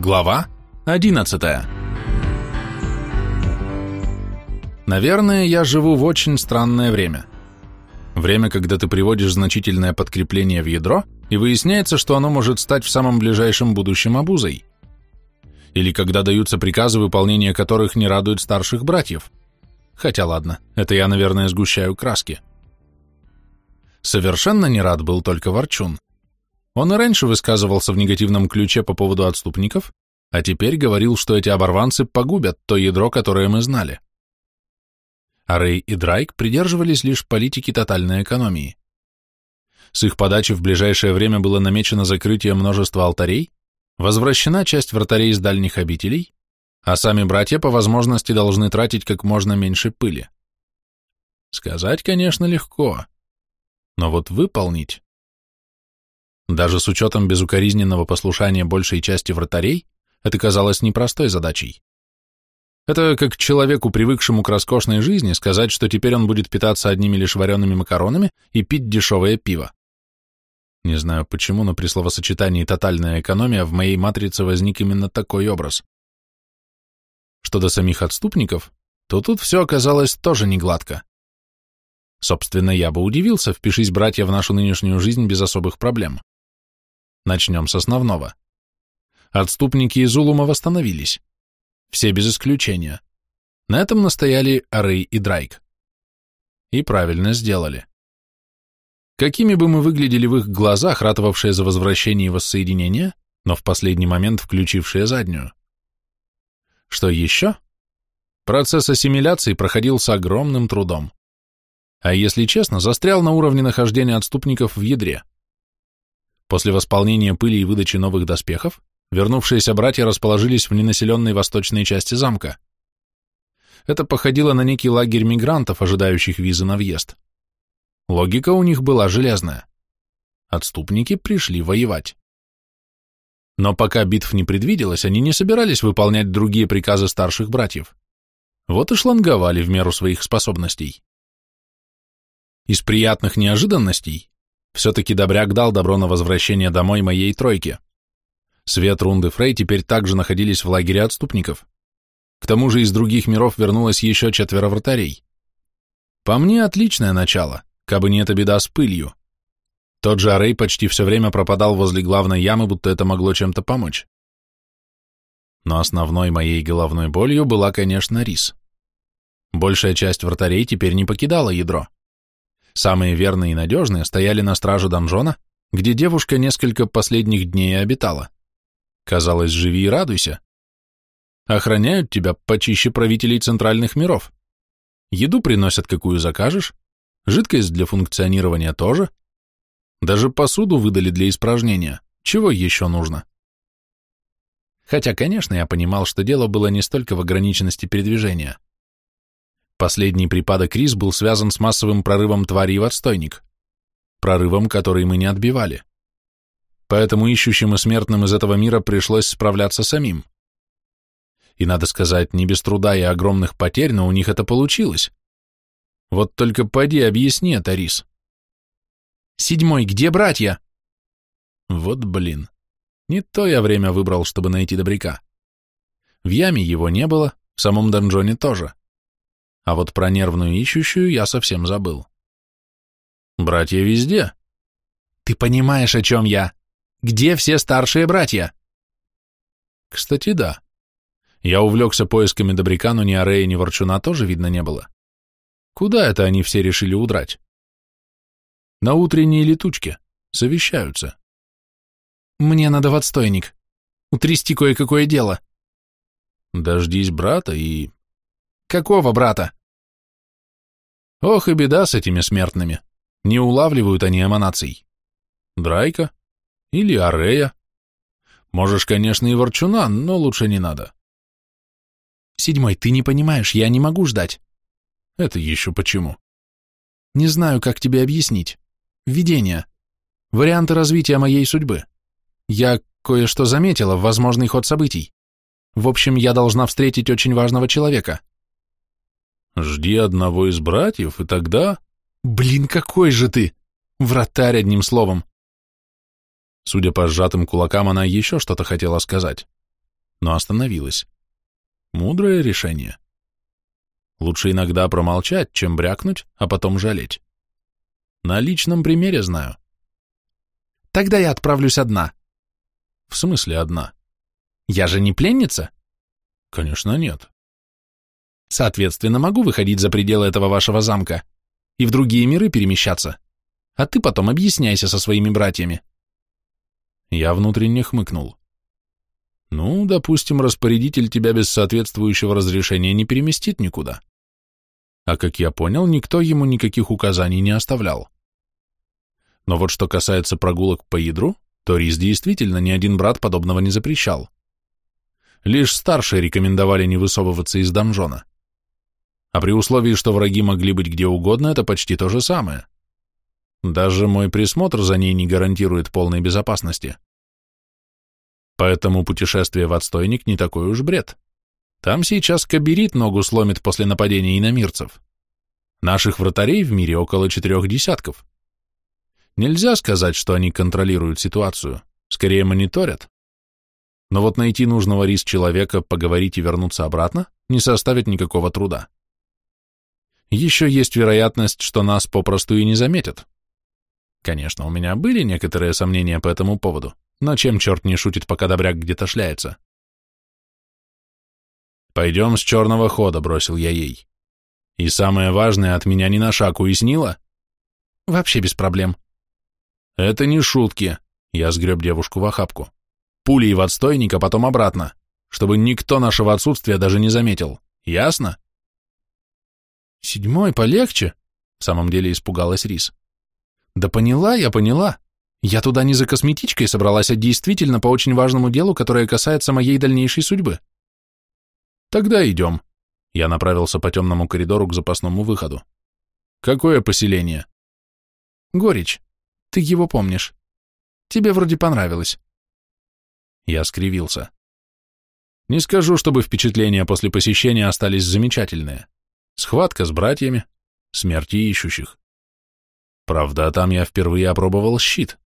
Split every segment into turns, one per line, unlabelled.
Глава 11 Наверное, я живу в очень странное время. Время, когда ты приводишь значительное подкрепление в ядро, и выясняется, что оно может стать в самом ближайшем будущем обузой. Или когда даются приказы, выполнение которых не радует старших братьев. Хотя ладно, это я, наверное, сгущаю краски. Совершенно не рад был только Ворчун. Он и раньше высказывался в негативном ключе по поводу отступников, а теперь говорил, что эти оборванцы погубят то ядро, которое мы знали. А Рэй и Драйк придерживались лишь политики тотальной экономии. С их подачи в ближайшее время было намечено закрытие множества алтарей, возвращена часть вратарей из дальних обителей, а сами братья по возможности должны тратить как можно меньше пыли. Сказать, конечно, легко, но вот выполнить... Даже с учетом безукоризненного послушания большей части вратарей, это казалось непростой задачей. Это как человеку, привыкшему к роскошной жизни, сказать, что теперь он будет питаться одними лишь вареными макаронами и пить дешевое пиво. Не знаю почему, но при словосочетании «тотальная экономия» в моей матрице возник именно такой образ. Что до самих отступников, то тут все оказалось тоже не гладко. Собственно, я бы удивился, впишись братья в нашу нынешнюю жизнь без особых проблем. Начнем с основного. Отступники из Улума восстановились. Все без исключения. На этом настояли Арей и Драйк. И правильно сделали. Какими бы мы выглядели в их глазах, ратовавшие за возвращение и воссоединение, но в последний момент включившие заднюю. Что еще? Процесс ассимиляции проходил с огромным трудом а если честно, застрял на уровне нахождения отступников в ядре. После восполнения пыли и выдачи новых доспехов, вернувшиеся братья расположились в ненаселенной восточной части замка. Это походило на некий лагерь мигрантов, ожидающих визы на въезд. Логика у них была железная. Отступники пришли воевать. Но пока битв не предвиделось, они не собирались выполнять другие приказы старших братьев. Вот и шланговали в меру своих способностей. Из приятных неожиданностей все-таки Добряк дал добро на возвращение домой моей тройке. Свет, Рунды, Фрей теперь также находились в лагере отступников. К тому же из других миров вернулось еще четверо вратарей. По мне, отличное начало, кабы не эта беда с пылью. Тот же Арей почти все время пропадал возле главной ямы, будто это могло чем-то помочь. Но основной моей головной болью была, конечно, рис. Большая часть вратарей теперь не покидала ядро. Самые верные и надежные стояли на страже донжона, где девушка несколько последних дней обитала. Казалось, живи и радуйся. Охраняют тебя почище правителей центральных миров. Еду приносят, какую закажешь, жидкость для функционирования тоже. Даже посуду выдали для испражнения. Чего еще нужно? Хотя, конечно, я понимал, что дело было не столько в ограниченности передвижения. Последний припадок риз был связан с массовым прорывом тварей в отстойник. Прорывом, который мы не отбивали. Поэтому ищущим и смертным из этого мира пришлось справляться самим. И, надо сказать, не без труда и огромных потерь, но у них это получилось. Вот только поди объясни это, Рис. Седьмой, где братья? Вот блин. Не то я время выбрал, чтобы найти добряка. В яме его не было, в самом донжоне тоже а вот про нервную ищущую я совсем забыл. Братья везде. Ты понимаешь, о чем я? Где все старшие братья? Кстати, да. Я увлекся поисками добряка, но ни Арея, ни Ворчуна тоже видно не было. Куда это они все решили удрать? На утренней летучке. Совещаются. Мне надо в отстойник. Утрясти кое-какое дело. Дождись брата и... Какого брата? Ох и беда с этими смертными. Не улавливают они эманаций. Драйка? Или Арея? Можешь, конечно, и Ворчуна, но лучше не надо. Седьмой, ты не понимаешь, я не могу ждать. Это еще почему? Не знаю, как тебе объяснить. Видение. Варианты развития моей судьбы. Я кое-что заметила, возможный ход событий. В общем, я должна встретить очень важного человека. Жди одного из братьев, и тогда... Блин, какой же ты! Вратарь, одним словом. Судя по сжатым кулакам, она еще что-то хотела сказать. но остановилась. Мудрое решение. Лучше иногда промолчать, чем брякнуть, а потом жалеть. На личном примере знаю. Тогда я отправлюсь одна. В смысле одна? Я же не пленница? Конечно, нет. Соответственно, могу выходить за пределы этого вашего замка и в другие миры перемещаться. А ты потом объясняйся со своими братьями. Я внутренне хмыкнул. Ну, допустим, распорядитель тебя без соответствующего разрешения не переместит никуда. А как я понял, никто ему никаких указаний не оставлял. Но вот что касается прогулок по ядру, то Рис действительно ни один брат подобного не запрещал. Лишь старшие рекомендовали не высовываться из донжона. А при условии, что враги могли быть где угодно, это почти то же самое. Даже мой присмотр за ней не гарантирует полной безопасности. Поэтому путешествие в отстойник не такой уж бред. Там сейчас Каберит ногу сломит после нападения иномирцев. Наших вратарей в мире около четырех десятков. Нельзя сказать, что они контролируют ситуацию, скорее мониторят. Но вот найти нужного рис человека, поговорить и вернуться обратно не составит никакого труда. Еще есть вероятность, что нас попросту и не заметят. Конечно, у меня были некоторые сомнения по этому поводу, но чем черт не шутит, пока добряк где-то шляется? «Пойдем с черного хода», — бросил я ей. «И самое важное, от меня ни на шаг уяснила?» «Вообще без проблем». «Это не шутки», — я сгреб девушку в охапку. «Пулей в отстойник, а потом обратно, чтобы никто нашего отсутствия даже не заметил. Ясно?» «Седьмой полегче?» — в самом деле испугалась Рис. «Да поняла я, поняла. Я туда не за косметичкой собралась, а действительно по очень важному делу, которое касается моей дальнейшей судьбы». Тогда идем. Я направился по темному коридору к запасному выходу. Какое поселение? Горечь. Ты его помнишь. Тебе вроде понравилось. Я скривился. Не скажу, чтобы впечатления после посещения остались замечательные. Схватка с братьями, смерти ищущих. Правда, там я впервые опробовал щит.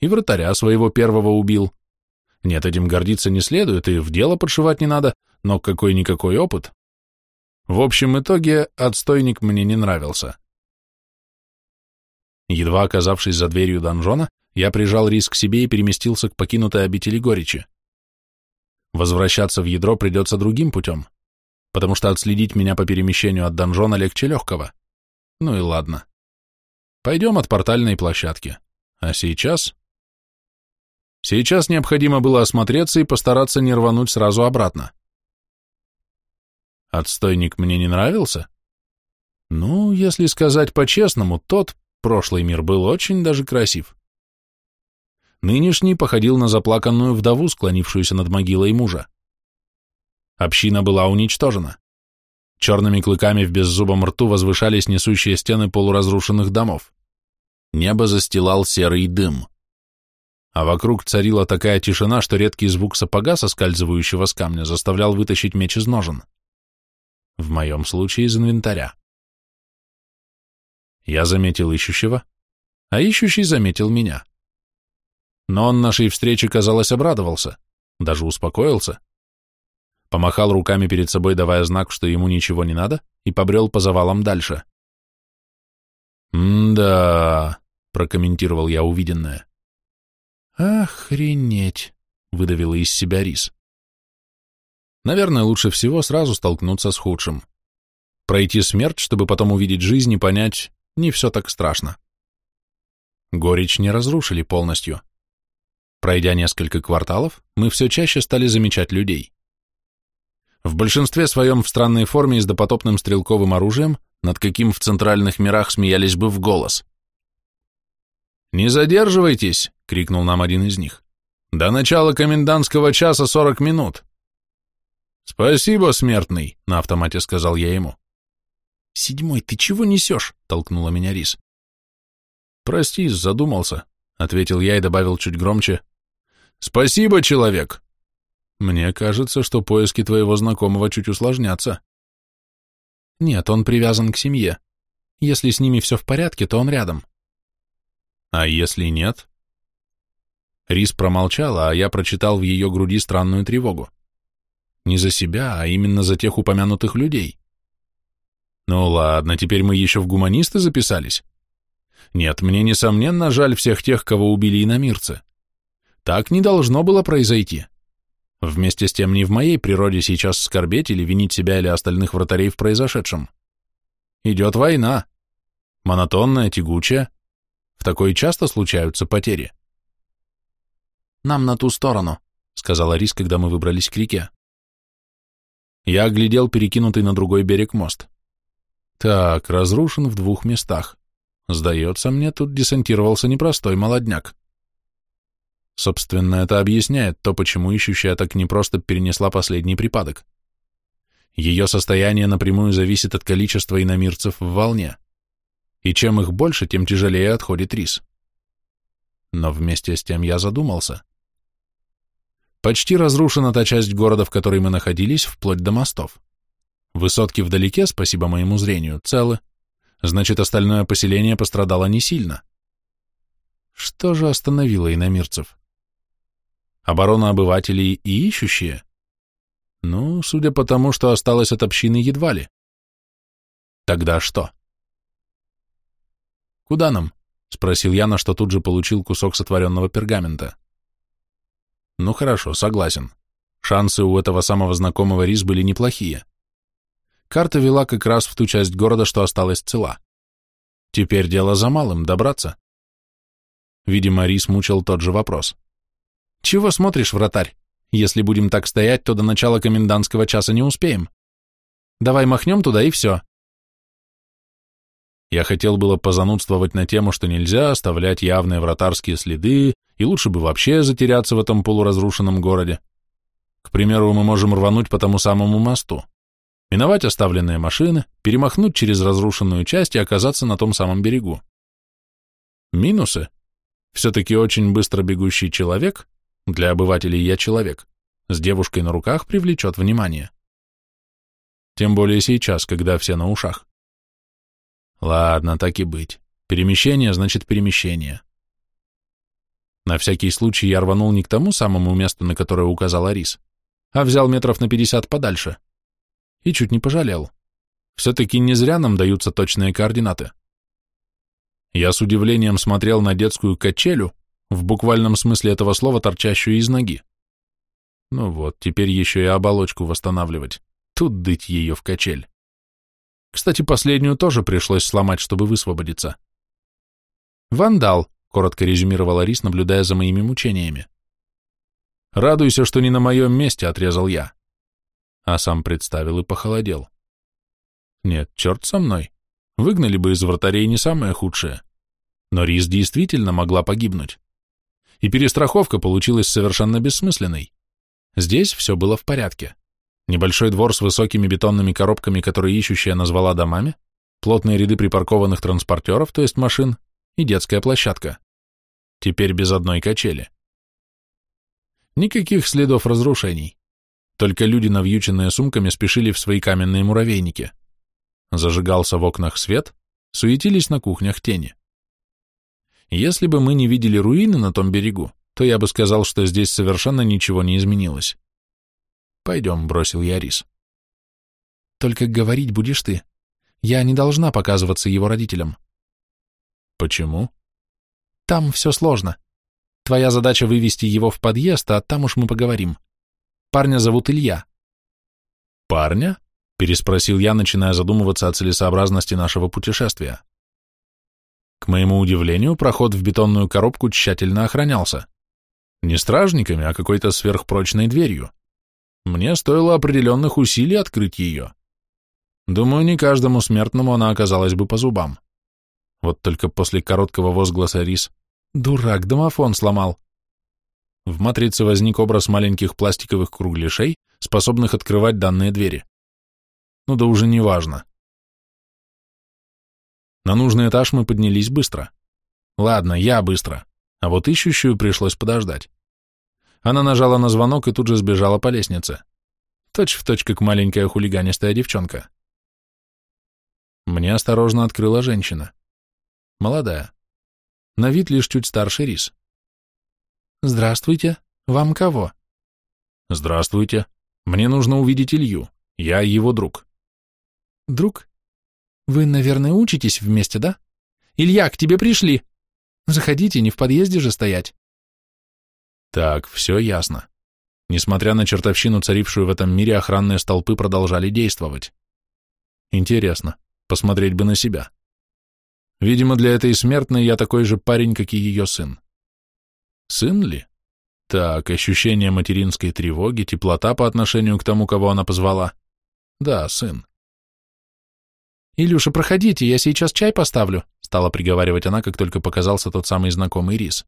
И вратаря своего первого убил. Нет, этим гордиться не следует, и в дело подшивать не надо, но какой-никакой опыт. В общем итоге отстойник мне не нравился. Едва оказавшись за дверью донжона, я прижал рис к себе и переместился к покинутой обители горечи. Возвращаться в ядро придется другим путем, потому что отследить меня по перемещению от донжона легче легкого. Ну и ладно. Пойдем от портальной площадки. А сейчас... Сейчас необходимо было осмотреться и постараться не рвануть сразу обратно. Отстойник мне не нравился? Ну, если сказать по-честному, тот, прошлый мир, был очень даже красив. Нынешний походил на заплаканную вдову, склонившуюся над могилой мужа. Община была уничтожена. Черными клыками в беззубом рту возвышались несущие стены полуразрушенных домов. Небо застилал серый дым. А вокруг царила такая тишина, что редкий звук сапога, соскальзывающего с камня, заставлял вытащить меч из ножен в моем случае из инвентаря. Я заметил ищущего, а ищущий заметил меня. Но он нашей встрече, казалось, обрадовался, даже успокоился. Помахал руками перед собой, давая знак, что ему ничего не надо, и побрел по завалам дальше. «М-да», — прокомментировал я увиденное. «Охренеть», — выдавила из себя рис. Наверное, лучше всего сразу столкнуться с худшим. Пройти смерть, чтобы потом увидеть жизнь и понять, не все так страшно. Горечь не разрушили полностью. Пройдя несколько кварталов, мы все чаще стали замечать людей. В большинстве своем в странной форме и с допотопным стрелковым оружием, над каким в центральных мирах смеялись бы в голос. «Не задерживайтесь!» — крикнул нам один из них. «До начала комендантского часа сорок минут!» «Спасибо, смертный», — на автомате сказал я ему. «Седьмой, ты чего несешь?» — толкнула меня Рис. «Прости, задумался», — ответил я и добавил чуть громче. «Спасибо, человек!» «Мне кажется, что поиски твоего знакомого чуть усложнятся». «Нет, он привязан к семье. Если с ними все в порядке, то он рядом». «А если нет?» Рис промолчала, а я прочитал в ее груди странную тревогу. Не за себя, а именно за тех упомянутых людей. Ну ладно, теперь мы еще в гуманисты записались. Нет, мне, несомненно, жаль всех тех, кого убили иномирцы. Так не должно было произойти. Вместе с тем не в моей природе сейчас скорбеть или винить себя или остальных вратарей в произошедшем. Идет война. Монотонная, тягучая. В такой часто случаются потери. «Нам на ту сторону», — сказала Рис, когда мы выбрались к реке. Я оглядел перекинутый на другой берег мост. Так, разрушен в двух местах. Сдается мне, тут десантировался непростой молодняк. Собственно, это объясняет то, почему ищущая так непросто перенесла последний припадок. Ее состояние напрямую зависит от количества иномирцев в волне. И чем их больше, тем тяжелее отходит рис. Но вместе с тем я задумался. Почти разрушена та часть города, в которой мы находились, вплоть до мостов. Высотки вдалеке, спасибо моему зрению, целы. Значит, остальное поселение пострадало не сильно. Что же остановило иномирцев? Оборона обывателей и ищущие? Ну, судя по тому, что осталось от общины, едва ли. Тогда что? Куда нам? Спросил я, на что тут же получил кусок сотворенного пергамента. Ну хорошо, согласен. Шансы у этого самого знакомого Рис были неплохие. Карта вела как раз в ту часть города, что осталась цела. Теперь дело за малым — добраться. Видимо, Рис мучил тот же вопрос. Чего смотришь, вратарь? Если будем так стоять, то до начала комендантского часа не успеем. Давай махнем туда и все. Я хотел было позанудствовать на тему, что нельзя оставлять явные вратарские следы, и лучше бы вообще затеряться в этом полуразрушенном городе. К примеру, мы можем рвануть по тому самому мосту, миновать оставленные машины, перемахнуть через разрушенную часть и оказаться на том самом берегу. Минусы. Все-таки очень быстро бегущий человек, для обывателей я человек. С девушкой на руках привлечет внимание. Тем более сейчас, когда все на ушах. Ладно, так и быть. Перемещение значит перемещение. На всякий случай я рванул не к тому самому месту, на которое указал Арис, а взял метров на пятьдесят подальше. И чуть не пожалел. Все-таки не зря нам даются точные координаты. Я с удивлением смотрел на детскую качелю, в буквальном смысле этого слова торчащую из ноги. Ну вот, теперь еще и оболочку восстанавливать. Тут дыть ее в качель. Кстати, последнюю тоже пришлось сломать, чтобы высвободиться. «Вандал», — коротко резюмировала Рис, наблюдая за моими мучениями. «Радуйся, что не на моем месте», — отрезал я. А сам представил и похолодел. «Нет, черт со мной. Выгнали бы из вратарей не самое худшее. Но Рис действительно могла погибнуть и перестраховка получилась совершенно бессмысленной. Здесь все было в порядке. Небольшой двор с высокими бетонными коробками, которые ищущая назвала домами, плотные ряды припаркованных транспортеров, то есть машин, и детская площадка. Теперь без одной качели. Никаких следов разрушений. Только люди, навьюченные сумками, спешили в свои каменные муравейники. Зажигался в окнах свет, суетились на кухнях тени. Если бы мы не видели руины на том берегу, то я бы сказал, что здесь совершенно ничего не изменилось. Пойдем, бросил я рис. Только говорить будешь ты. Я не должна показываться его родителям. Почему? Там все сложно. Твоя задача вывести его в подъезд, а там уж мы поговорим. Парня зовут Илья. Парня? Переспросил я, начиная задумываться о целесообразности нашего путешествия. К моему удивлению, проход в бетонную коробку тщательно охранялся. Не стражниками, а какой-то сверхпрочной дверью. Мне стоило определенных усилий открыть ее. Думаю, не каждому смертному она оказалась бы по зубам. Вот только после короткого возгласа Рис «Дурак, домофон сломал!» В матрице возник образ маленьких пластиковых кругляшей, способных открывать данные двери. Ну да уже не важно. На нужный этаж мы поднялись быстро. Ладно, я быстро, а вот ищущую пришлось подождать. Она нажала на звонок и тут же сбежала по лестнице. Точь в точь, как маленькая хулиганистая девчонка. Мне осторожно открыла женщина. Молодая. На вид лишь чуть старше Рис. «Здравствуйте. Вам кого?» «Здравствуйте. Мне нужно увидеть Илью. Я его друг.
Друг? Вы, наверное, учитесь вместе, да? Илья, к тебе пришли. Заходите, не в подъезде же стоять.
Так, все ясно. Несмотря на чертовщину, царившую в этом мире, охранные столпы продолжали действовать. Интересно, посмотреть бы на себя. Видимо, для этой смертной я такой же парень, как и ее сын. Сын ли? Так, ощущение материнской тревоги, теплота по отношению к тому, кого она позвала. Да, сын.
«Илюша, проходите, я сейчас чай поставлю», стала приговаривать она, как только показался тот самый знакомый рис.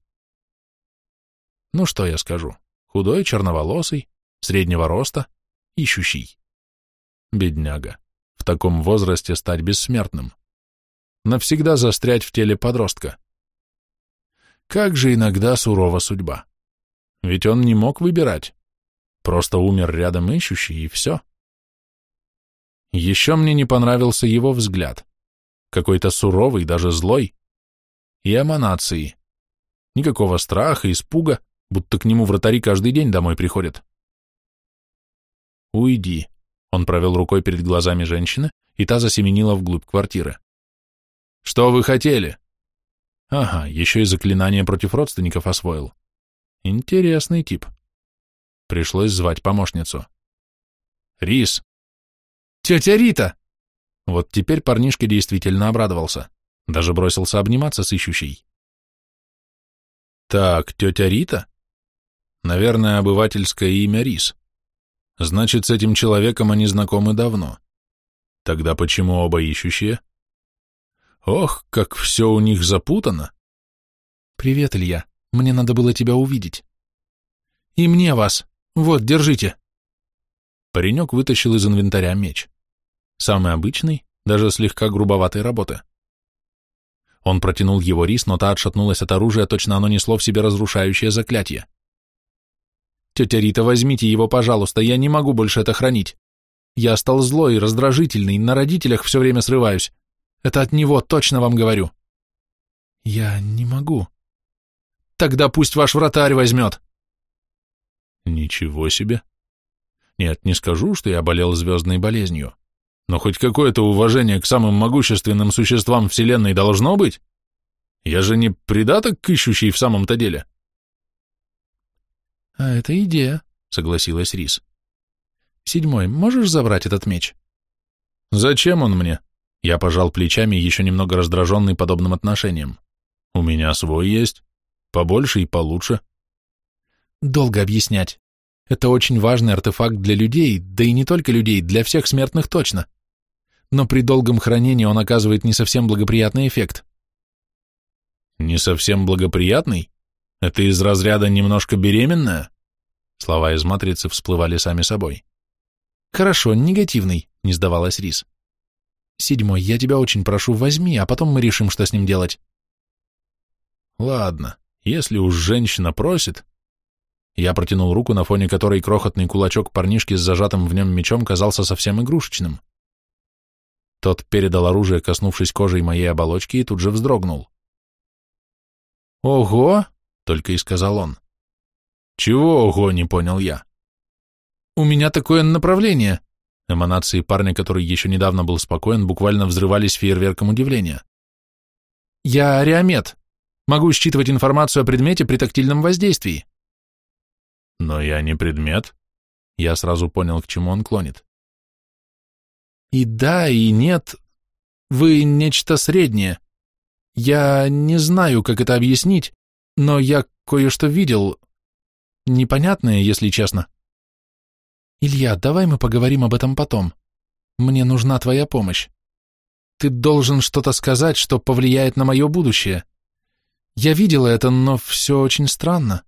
Ну что я скажу? Худой, черноволосый, среднего роста, ищущий. Бедняга. В таком возрасте стать бессмертным. Навсегда застрять в теле подростка. Как же иногда сурова судьба. Ведь он не мог выбирать. Просто умер рядом ищущий, и все. Еще мне не понравился его взгляд. Какой-то суровый, даже злой. И эманации. Никакого страха, испуга, будто к нему вратари каждый день домой приходят. «Уйди», — он провел рукой перед глазами женщины, и та засеменила вглубь квартиры. «Что вы хотели?» «Ага, еще и заклинание против родственников освоил. Интересный тип». Пришлось звать помощницу. «Рис!»
«Тетя Рита!»
Вот теперь парнишка действительно обрадовался, даже бросился обниматься с ищущей. «Так, тетя Рита?» Наверное, обывательское имя Рис. Значит, с этим человеком они знакомы давно. Тогда почему оба ищущие? Ох, как все у них запутано.
Привет, Илья. Мне надо было тебя увидеть. И мне вас. Вот, держите.
Паренек вытащил из инвентаря меч. Самый обычный, даже слегка грубоватой работы. Он протянул его рис, но та отшатнулась от оружия, точно оно несло в себе разрушающее заклятие. Тетя Рита, возьмите его, пожалуйста, я не могу больше это хранить. Я стал злой, раздражительный, на родителях все время срываюсь. Это от него, точно вам говорю.
Я не могу.
Тогда пусть ваш вратарь возьмет. Ничего себе. Нет, не скажу, что я болел звездной болезнью, но хоть какое-то уважение к самым могущественным существам Вселенной должно быть. Я же не придаток к ищущей в самом-то деле.
— «А это идея», — согласилась Рис. «Седьмой, можешь забрать этот меч?»
«Зачем он мне?» Я пожал плечами, еще немного раздраженный подобным отношением. «У меня свой есть. Побольше и получше».
«Долго объяснять. Это очень важный артефакт для людей, да и не только людей, для всех смертных точно. Но при долгом хранении он оказывает не совсем благоприятный эффект».
«Не совсем благоприятный?» Это из разряда немножко беременная? Слова из матрицы всплывали сами собой.
Хорошо, негативный, не сдавалась Рис. Седьмой, я тебя очень прошу, возьми, а потом мы решим, что с ним делать.
Ладно, если уж женщина просит... Я протянул руку, на фоне которой крохотный кулачок парнишки с зажатым в нем мечом казался совсем игрушечным. Тот передал оружие, коснувшись кожей моей оболочки, и тут же вздрогнул.
«Ого!»
только и сказал он. Чего, ого, не понял я.
У меня такое направление.
Эманации парня, который еще недавно был спокоен, буквально взрывались фейерверком удивления.
Я ариамет. Могу считывать информацию о предмете при тактильном воздействии.
Но я не предмет. Я сразу понял, к чему он клонит.
И да, и нет. Вы нечто среднее. Я не знаю, как это объяснить, но я кое-что видел. Непонятное, если честно. Илья, давай мы поговорим об этом потом. Мне нужна твоя помощь. Ты должен что-то сказать, что повлияет на мое будущее. Я видела это, но все очень странно.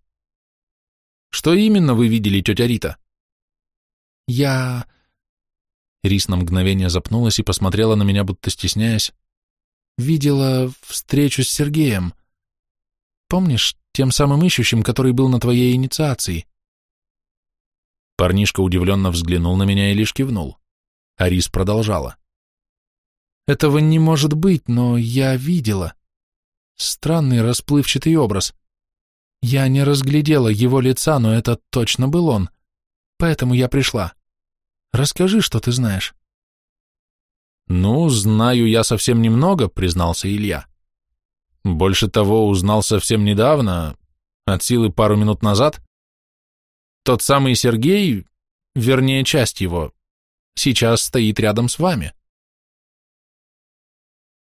Что именно вы видели, тетя Рита?
Я...
Рис на мгновение запнулась и посмотрела на меня, будто стесняясь.
Видела встречу с Сергеем. Помнишь, тем самым ищущим, который был на твоей инициации?»
Парнишка удивленно взглянул на меня и лишь кивнул. Арис продолжала.
«Этого не может быть, но я видела. Странный расплывчатый образ. Я не разглядела его лица, но это точно был он. Поэтому я пришла. Расскажи, что ты знаешь.
Ну, знаю я совсем немного, признался Илья. Больше того, узнал совсем недавно, от силы пару минут назад. Тот самый Сергей, вернее, часть его, сейчас стоит рядом с вами.